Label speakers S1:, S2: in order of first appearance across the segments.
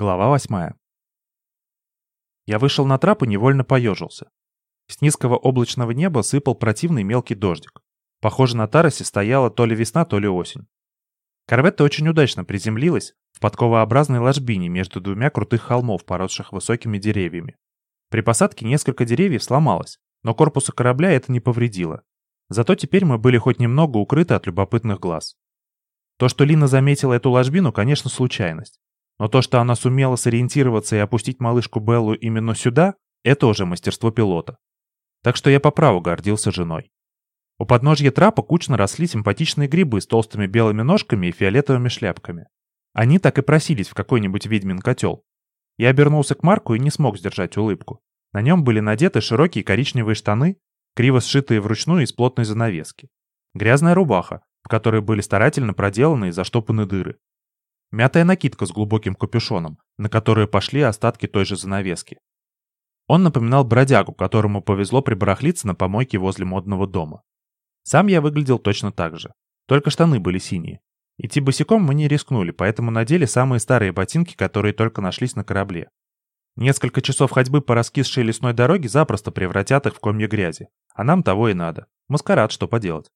S1: Глава восьмая. Я вышел на трап и невольно поежился. С низкого облачного неба сыпал противный мелкий дождик. Похоже, на Таросе стояла то ли весна, то ли осень. Корветта очень удачно приземлилась в подковообразной ложбине между двумя крутых холмов, поросших высокими деревьями. При посадке несколько деревьев сломалось, но корпуса корабля это не повредило. Зато теперь мы были хоть немного укрыты от любопытных глаз. То, что Лина заметила эту ложбину, конечно, случайность. Но то, что она сумела сориентироваться и опустить малышку Беллу именно сюда, это уже мастерство пилота. Так что я по праву гордился женой. У подножья трапа кучно росли симпатичные грибы с толстыми белыми ножками и фиолетовыми шляпками. Они так и просились в какой-нибудь ведьмин котел. Я обернулся к Марку и не смог сдержать улыбку. На нем были надеты широкие коричневые штаны, криво сшитые вручную из плотной занавески. Грязная рубаха, в которой были старательно проделаны и заштопаны дыры. Мятая накидка с глубоким капюшоном, на которую пошли остатки той же занавески. Он напоминал бродягу, которому повезло прибарахлиться на помойке возле модного дома. Сам я выглядел точно так же, только штаны были синие. Идти босиком мы не рискнули, поэтому надели самые старые ботинки, которые только нашлись на корабле. Несколько часов ходьбы по раскисшей лесной дороге запросто превратят их в комья грязи. А нам того и надо. Маскарад, что поделать.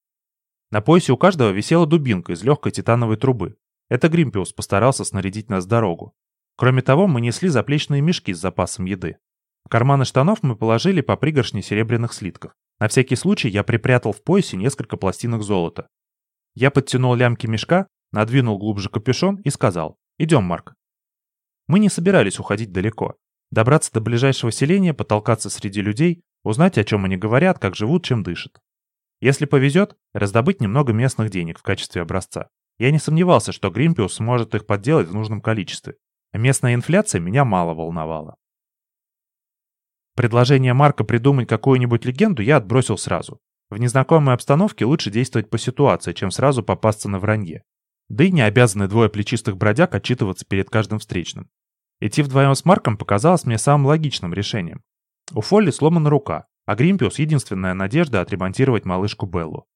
S1: На поясе у каждого висела дубинка из легкой титановой трубы. Это Гримпиус постарался снарядить нас дорогу. Кроме того, мы несли заплечные мешки с запасом еды. В карманы штанов мы положили по пригоршне серебряных слитков. На всякий случай я припрятал в поясе несколько пластинок золота. Я подтянул лямки мешка, надвинул глубже капюшон и сказал «Идем, Марк». Мы не собирались уходить далеко. Добраться до ближайшего селения, потолкаться среди людей, узнать, о чем они говорят, как живут, чем дышат. Если повезет, раздобыть немного местных денег в качестве образца. Я не сомневался, что Гримпиус сможет их подделать в нужном количестве. Местная инфляция меня мало волновала. Предложение Марка придумать какую-нибудь легенду я отбросил сразу. В незнакомой обстановке лучше действовать по ситуации, чем сразу попасться на вранье. Да и не обязаны двое плечистых бродяг отчитываться перед каждым встречным. Идти вдвоем с Марком показалось мне самым логичным решением. У Фолли сломана рука, а Гримпиус — единственная надежда отремонтировать малышку Беллу.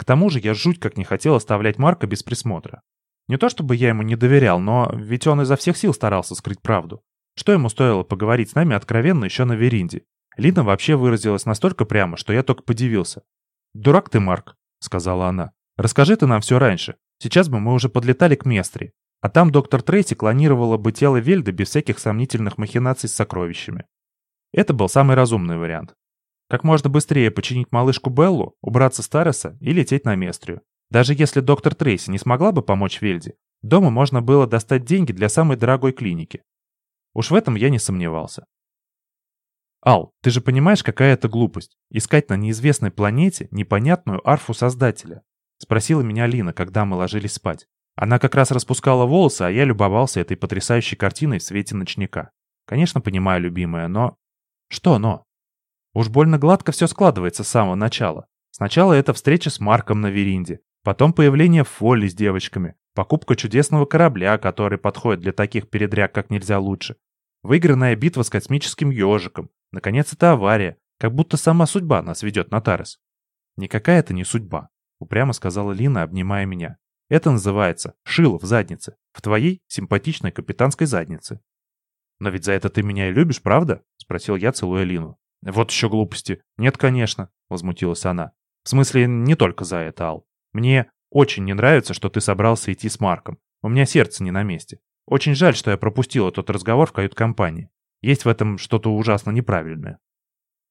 S1: К тому же я жуть как не хотел оставлять Марка без присмотра. Не то чтобы я ему не доверял, но ведь он изо всех сил старался скрыть правду. Что ему стоило поговорить с нами откровенно еще на веринде? Лина вообще выразилась настолько прямо, что я только подивился. «Дурак ты, Марк», — сказала она. «Расскажи ты нам все раньше. Сейчас бы мы уже подлетали к Местри. А там доктор Трейси клонировала бы тело Вельды без всяких сомнительных махинаций с сокровищами». Это был самый разумный вариант. Как можно быстрее починить малышку Беллу, убраться с Тареса и лететь на Местрию. Даже если доктор Трейси не смогла бы помочь Вельде, дома можно было достать деньги для самой дорогой клиники. Уж в этом я не сомневался. Ал, ты же понимаешь, какая это глупость? Искать на неизвестной планете непонятную арфу Создателя? Спросила меня Лина, когда мы ложились спать. Она как раз распускала волосы, а я любовался этой потрясающей картиной в свете ночника. Конечно, понимаю, любимая, но... Что но? Уж больно гладко все складывается с самого начала. Сначала это встреча с Марком на Веринде, потом появление Фолли с девочками, покупка чудесного корабля, который подходит для таких передряг как нельзя лучше, выигранная битва с космическим ежиком, наконец это авария, как будто сама судьба нас ведет на Тарес. Никакая это не судьба, упрямо сказала Лина, обнимая меня. Это называется шило в заднице, в твоей симпатичной капитанской заднице. Но ведь за это ты меня и любишь, правда? Спросил я, целуя Лину. «Вот еще глупости». «Нет, конечно», — возмутилась она. «В смысле, не только за это, Ал. Мне очень не нравится, что ты собрался идти с Марком. У меня сердце не на месте. Очень жаль, что я пропустила тот разговор в кают-компании. Есть в этом что-то ужасно неправильное».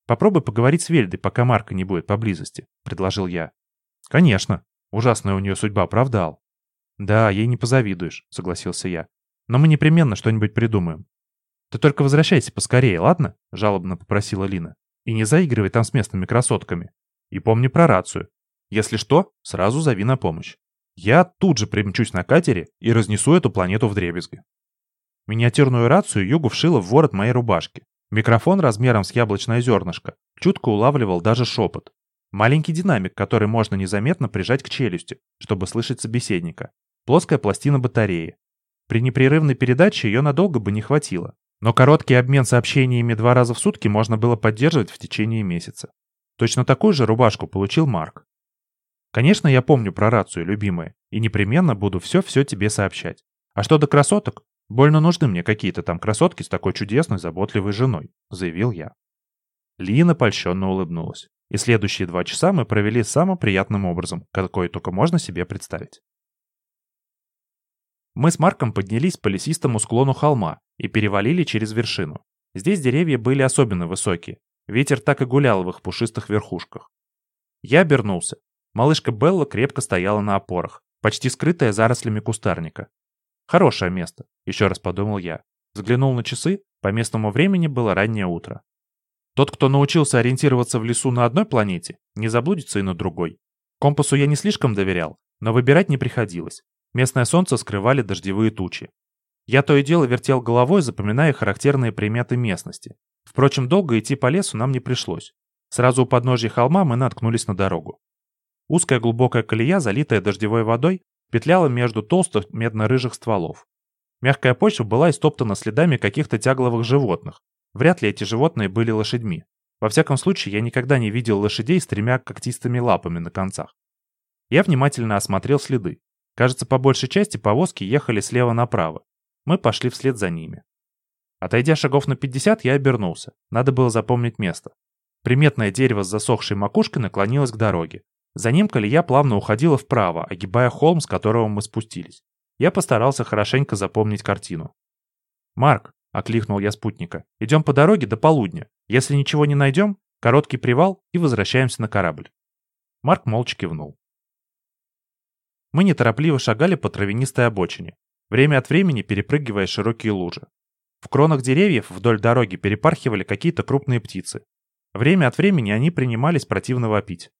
S1: «Попробуй поговорить с Вельдой, пока Марка не будет поблизости», — предложил я. «Конечно. Ужасная у нее судьба, правда, Ал?» «Да, ей не позавидуешь», — согласился я. «Но мы непременно что-нибудь придумаем. «Ты только возвращайся поскорее, ладно?» — жалобно попросила Лина. «И не заигрывай там с местными красотками. И помни про рацию. Если что, сразу зови на помощь. Я тут же примчусь на катере и разнесу эту планету в дребезги». Миниатюрную рацию Югу вшила в ворот моей рубашки. Микрофон размером с яблочное зернышко чутко улавливал даже шепот. Маленький динамик, который можно незаметно прижать к челюсти, чтобы слышать собеседника. Плоская пластина батареи. При непрерывной передаче ее надолго бы не хватило, но короткий обмен сообщениями два раза в сутки можно было поддерживать в течение месяца. Точно такую же рубашку получил Марк. Конечно, я помню про рацию, любимая, и непременно буду все-все тебе сообщать. А что до красоток? Больно нужны мне какие-то там красотки с такой чудесной, заботливой женой», — заявил я. Лина польщенно улыбнулась. И следующие два часа мы провели самым приятным образом, какой только можно себе представить. Мы с Марком поднялись по лесистому склону холма и перевалили через вершину. Здесь деревья были особенно высокие. Ветер так и гулял в их пушистых верхушках. Я обернулся. Малышка Белла крепко стояла на опорах, почти скрытая зарослями кустарника. Хорошее место, еще раз подумал я. Взглянул на часы, по местному времени было раннее утро. Тот, кто научился ориентироваться в лесу на одной планете, не заблудится и на другой. Компасу я не слишком доверял, но выбирать не приходилось. Местное солнце скрывали дождевые тучи. Я то и дело вертел головой, запоминая характерные приметы местности. Впрочем, долго идти по лесу нам не пришлось. Сразу у подножья холма мы наткнулись на дорогу. Узкая глубокая колея, залитая дождевой водой, петляла между толстых медно-рыжих стволов. Мягкая почва была истоптана следами каких-то тягловых животных. Вряд ли эти животные были лошадьми. Во всяком случае, я никогда не видел лошадей с тремя когтистыми лапами на концах. Я внимательно осмотрел следы. Кажется, по большей части повозки ехали слева направо. Мы пошли вслед за ними. Отойдя шагов на 50, я обернулся. Надо было запомнить место. Приметное дерево с засохшей макушкой наклонилось к дороге. За ним колея плавно уходила вправо, огибая холм, с которого мы спустились. Я постарался хорошенько запомнить картину. «Марк», — окликнул я спутника, — «идем по дороге до полудня. Если ничего не найдем, короткий привал и возвращаемся на корабль». Марк молча кивнул. Мы неторопливо шагали по травянистой обочине, время от времени перепрыгивая широкие лужи. В кронах деревьев вдоль дороги перепархивали какие-то крупные птицы. Время от времени они принимались противно вопить.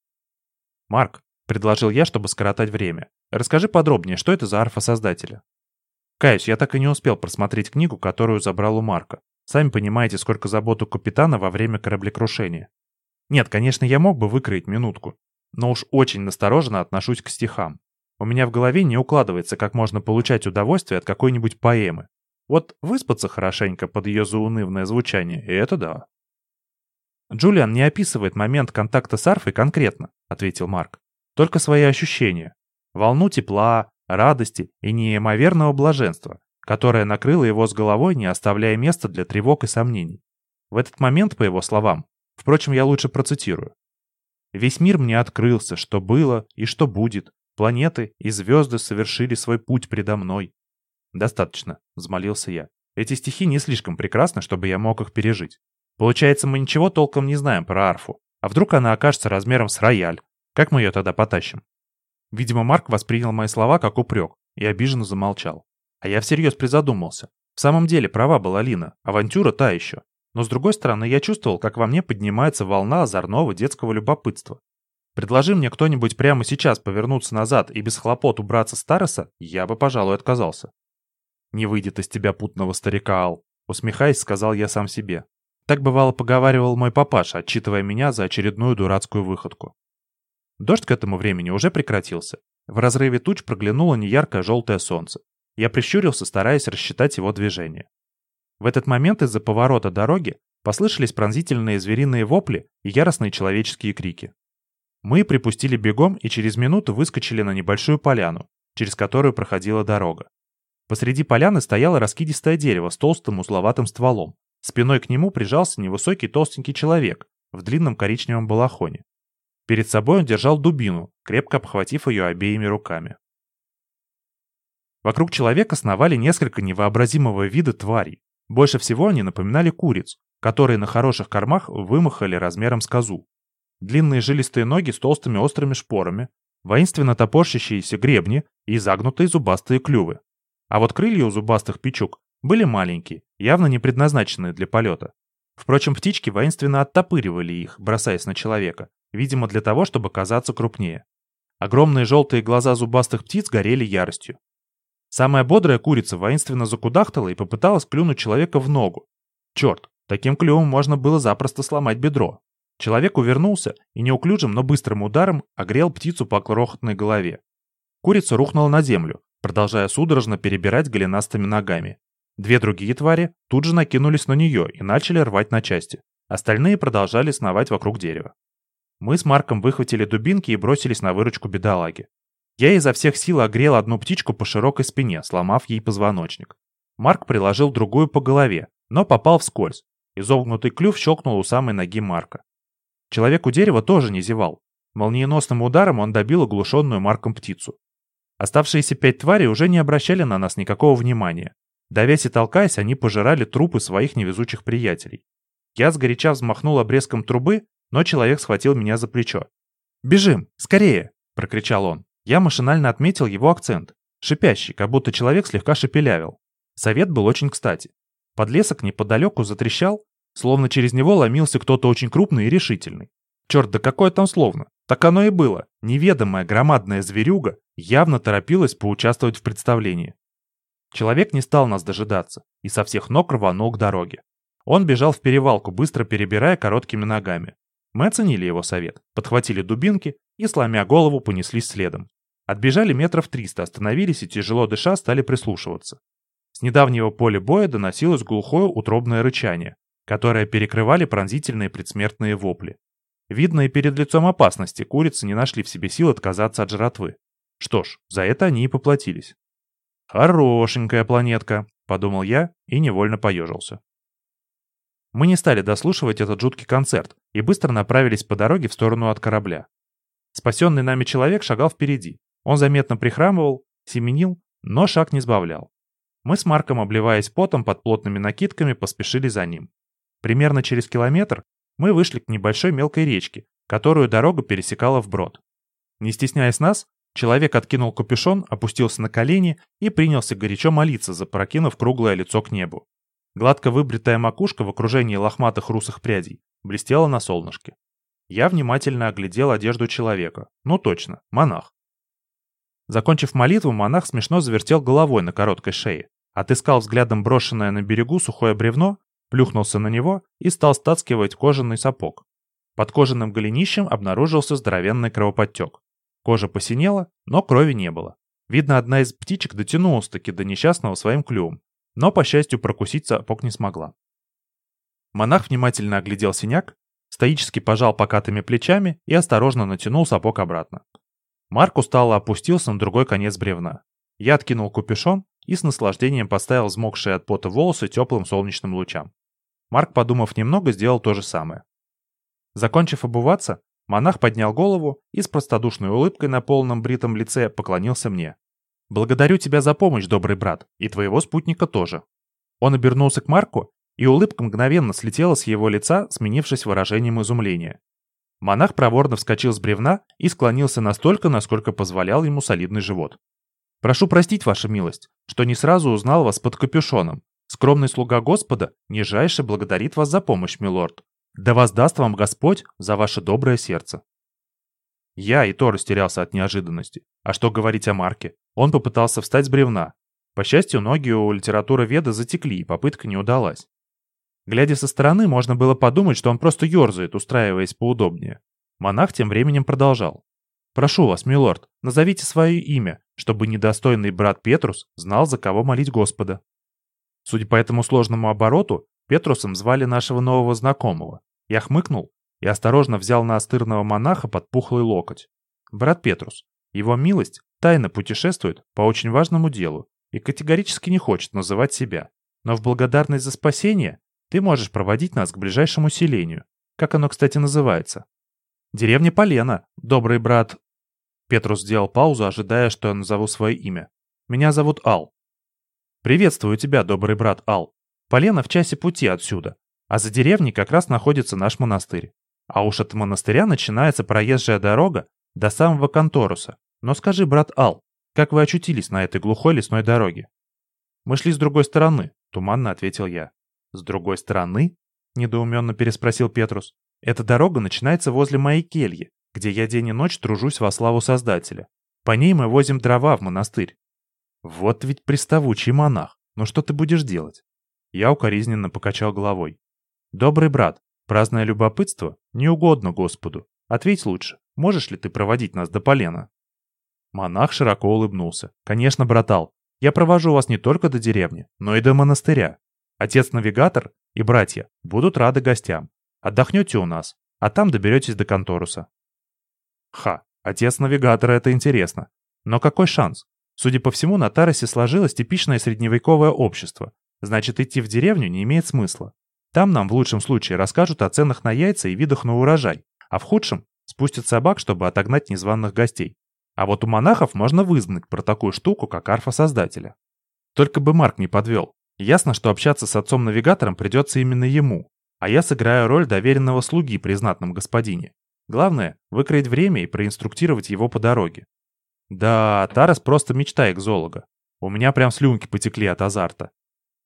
S1: «Марк», — предложил я, чтобы скоротать время, — «расскажи подробнее, что это за арфа создателя?» Каюсь, я так и не успел просмотреть книгу, которую забрал у Марка. Сами понимаете, сколько забот у капитана во время кораблекрушения. Нет, конечно, я мог бы выкроить минутку, но уж очень настороженно отношусь к стихам. У меня в голове не укладывается, как можно получать удовольствие от какой-нибудь поэмы. Вот выспаться хорошенько под ее заунывное звучание, и это да. «Джулиан не описывает момент контакта с арфой конкретно», — ответил Марк. «Только свои ощущения. Волну тепла, радости и неимоверного блаженства, которое накрыло его с головой, не оставляя места для тревог и сомнений. В этот момент, по его словам, впрочем, я лучше процитирую. «Весь мир мне открылся, что было и что будет. Планеты и звезды совершили свой путь предо мной». «Достаточно», — взмолился я. «Эти стихи не слишком прекрасны, чтобы я мог их пережить. Получается, мы ничего толком не знаем про арфу. А вдруг она окажется размером с рояль? Как мы ее тогда потащим? Видимо, Марк воспринял мои слова как упрек и обиженно замолчал. А я всерьез призадумался. В самом деле права была Лина, авантюра та еще. Но с другой стороны, я чувствовал, как во мне поднимается волна озорного детского любопытства. Предложи мне кто-нибудь прямо сейчас повернуться назад и без хлопот убраться с Тареса, я бы, пожалуй, отказался. «Не выйдет из тебя путного старика, Ал», — усмехаясь, сказал я сам себе. Так бывало поговаривал мой папаша, отчитывая меня за очередную дурацкую выходку. Дождь к этому времени уже прекратился. В разрыве туч проглянуло неяркое желтое солнце. Я прищурился, стараясь рассчитать его движение. В этот момент из-за поворота дороги послышались пронзительные звериные вопли и яростные человеческие крики. Мы припустили бегом и через минуту выскочили на небольшую поляну, через которую проходила дорога. Посреди поляны стояло раскидистое дерево с толстым узловатым стволом, Спиной к нему прижался невысокий толстенький человек в длинном коричневом балахоне. Перед собой он держал дубину, крепко обхватив ее обеими руками. Вокруг человека сновали несколько невообразимого вида тварей. Больше всего они напоминали куриц, которые на хороших кормах вымахали размером с козу. Длинные жилистые ноги с толстыми острыми шпорами, воинственно топорщащиеся гребни и загнутые зубастые клювы. А вот крылья у зубастых печук были маленькие, явно не предназначенные для полета. Впрочем, птички воинственно оттопыривали их, бросаясь на человека, видимо для того, чтобы казаться крупнее. Огромные желтые глаза зубастых птиц горели яростью. Самая бодрая курица воинственно закудахтала и попыталась клюнуть человека в ногу. Черт, таким клювом можно было запросто сломать бедро. Человек увернулся и неуклюжим, но быстрым ударом огрел птицу по крохотной голове. Курица рухнула на землю, продолжая судорожно перебирать голенастыми ногами. Две другие твари тут же накинулись на нее и начали рвать на части. Остальные продолжали сновать вокруг дерева. Мы с Марком выхватили дубинки и бросились на выручку бедолаги. Я изо всех сил огрел одну птичку по широкой спине, сломав ей позвоночник. Марк приложил другую по голове, но попал вскользь. Изогнутый клюв щелкнул у самой ноги Марка. Человек у дерева тоже не зевал. Молниеносным ударом он добил оглушенную Марком птицу. Оставшиеся пять тварей уже не обращали на нас никакого внимания. Давясь и толкаясь, они пожирали трупы своих невезучих приятелей. Я сгоряча взмахнул обрезком трубы, но человек схватил меня за плечо. «Бежим! Скорее!» — прокричал он. Я машинально отметил его акцент. Шипящий, как будто человек слегка шепелявил. Совет был очень кстати. Подлесок неподалеку затрещал, словно через него ломился кто-то очень крупный и решительный. Черт, да какое там словно. Так оно и было. Неведомая громадная зверюга явно торопилась поучаствовать в представлении. Человек не стал нас дожидаться и со всех ног рванул к дороге. Он бежал в перевалку, быстро перебирая короткими ногами. Мы оценили его совет, подхватили дубинки и, сломя голову, понеслись следом. Отбежали метров триста, остановились и, тяжело дыша, стали прислушиваться. С недавнего поля боя доносилось глухое утробное рычание, которое перекрывали пронзительные предсмертные вопли. Видно, и перед лицом опасности курицы не нашли в себе сил отказаться от жратвы. Что ж, за это они и поплатились. «Хорошенькая планетка», — подумал я и невольно поежился. Мы не стали дослушивать этот жуткий концерт и быстро направились по дороге в сторону от корабля. Спасенный нами человек шагал впереди. Он заметно прихрамывал, семенил, но шаг не сбавлял. Мы с Марком, обливаясь потом под плотными накидками, поспешили за ним. Примерно через километр мы вышли к небольшой мелкой речке, которую дорога пересекала вброд. Не стесняясь нас, человек откинул капюшон, опустился на колени и принялся горячо молиться, запрокинув круглое лицо к небу. Гладко выбритая макушка в окружении лохматых русых прядей блестела на солнышке. Я внимательно оглядел одежду человека. Ну точно, монах. Закончив молитву, монах смешно завертел головой на короткой шее, отыскал взглядом брошенное на берегу сухое бревно, плюхнулся на него и стал стаскивать кожаный сапог. Под кожаным голенищем обнаружился здоровенный кровоподтек. Кожа посинела, но крови не было. Видно, одна из птичек дотянулась-таки до несчастного своим клювом, но, по счастью, прокусить сапог не смогла. Монах внимательно оглядел синяк, стоически пожал покатыми плечами и осторожно натянул сапог обратно. Марк устало опустился на другой конец бревна. Я откинул капюшон и с наслаждением поставил взмокшие от пота волосы теплым солнечным лучам. Марк, подумав немного, сделал то же самое. Закончив обуваться, монах поднял голову и с простодушной улыбкой на полном бритом лице поклонился мне. «Благодарю тебя за помощь, добрый брат, и твоего спутника тоже». Он обернулся к Марку, и улыбка мгновенно слетела с его лица, сменившись выражением изумления. Монах проворно вскочил с бревна и склонился настолько, насколько позволял ему солидный живот. «Прошу простить, ваша милость, что не сразу узнал вас под капюшоном. Скромный слуга Господа нижайше благодарит вас за помощь, милорд. Да воздаст вам Господь за ваше доброе сердце». Я и то растерялся от неожиданности. А что говорить о Марке? Он попытался встать с бревна. По счастью, ноги у литературы Веда затекли, и попытка не удалась. Глядя со стороны, можно было подумать, что он просто ерзает, устраиваясь поудобнее. Монах тем временем продолжал. «Прошу вас, милорд, назовите свое имя, чтобы недостойный брат Петрус знал, за кого молить Господа». Судя по этому сложному обороту, Петрусом звали нашего нового знакомого. Я хмыкнул и осторожно взял на настырного монаха под пухлый локоть. Брат Петрус, его милость тайно путешествует по очень важному делу и категорически не хочет называть себя. Но в благодарность за спасение ты можешь проводить нас к ближайшему селению. Как оно, кстати, называется? Деревня Полена, добрый брат. Петрус сделал паузу, ожидая, что я назову свое имя. Меня зовут Ал. Приветствую тебя, добрый брат Ал. Полена в часе пути отсюда, а за деревней как раз находится наш монастырь. А уж от монастыря начинается проезжая дорога до самого Конторуса. Но скажи, брат Ал, как вы очутились на этой глухой лесной дороге? Мы шли с другой стороны, туманно ответил я. «С другой стороны?» — недоуменно переспросил Петрус. «Эта дорога начинается возле моей кельи, где я день и ночь тружусь во славу Создателя. По ней мы возим дрова в монастырь». «Вот ведь приставучий монах. Ну что ты будешь делать?» Я укоризненно покачал головой. «Добрый брат, праздное любопытство не угодно Господу. Ответь лучше, можешь ли ты проводить нас до полена?» Монах широко улыбнулся. «Конечно, братал, я провожу вас не только до деревни, но и до монастыря. Отец-навигатор и братья будут рады гостям. Отдохнете у нас, а там доберетесь до Конторуса. Ха, отец-навигатора — это интересно. Но какой шанс? Судя по всему, на Таросе сложилось типичное средневековое общество. Значит, идти в деревню не имеет смысла. Там нам в лучшем случае расскажут о ценах на яйца и видах на урожай, а в худшем спустят собак, чтобы отогнать незваных гостей. А вот у монахов можно вызнать про такую штуку, как арфа Создателя. Только бы Марк не подвел. Ясно, что общаться с отцом-навигатором придется именно ему, а я сыграю роль доверенного слуги при знатном господине. Главное — выкроить время и проинструктировать его по дороге. Да, Тарас просто мечта экзолога. У меня прям слюнки потекли от азарта.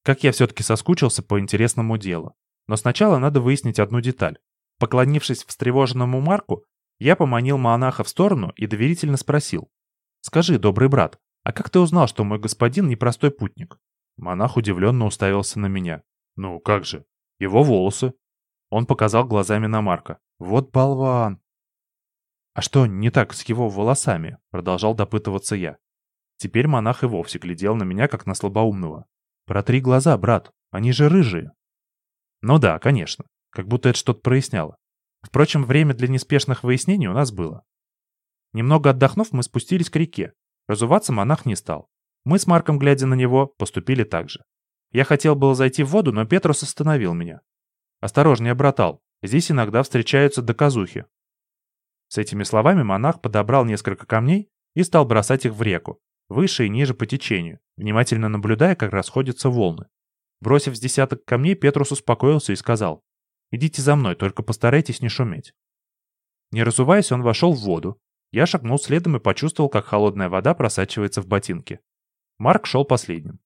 S1: Как я все-таки соскучился по интересному делу. Но сначала надо выяснить одну деталь. Поклонившись встревоженному Марку, я поманил монаха в сторону и доверительно спросил. «Скажи, добрый брат, а как ты узнал, что мой господин непростой путник?» Монах удивленно уставился на меня. «Ну, как же? Его волосы». Он показал глазами на Марка. «Вот болван!» «А что не так с его волосами?» Продолжал допытываться я. Теперь монах и вовсе глядел на меня, как на слабоумного. «Протри глаза, брат, они же рыжие». Ну да, конечно, как будто это что-то проясняло. Впрочем, время для неспешных выяснений у нас было. Немного отдохнув, мы спустились к реке. Разуваться монах не стал. Мы с Марком, глядя на него, поступили так же. Я хотел было зайти в воду, но Петрус остановил меня. «Осторожнее, братал, здесь иногда встречаются доказухи». С этими словами монах подобрал несколько камней и стал бросать их в реку, выше и ниже по течению, внимательно наблюдая, как расходятся волны. Бросив с десяток камней, Петрус успокоился и сказал, «Идите за мной, только постарайтесь не шуметь». Не разуваясь, он вошел в воду. Я шагнул следом и почувствовал, как холодная вода просачивается в ботинки. Марк шел последним.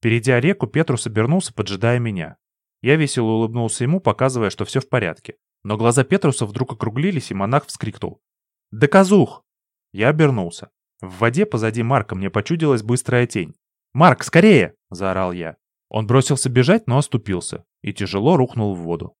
S1: Перейдя реку, Петрус обернулся, поджидая меня. Я весело улыбнулся ему, показывая, что все в порядке. Но глаза Петруса вдруг округлились, и монах вскрикнул. «Доказух!» Я обернулся. В воде позади Марка мне почудилась быстрая тень. «Марк, скорее!» — заорал я. Он бросился бежать, но оступился и тяжело рухнул в воду.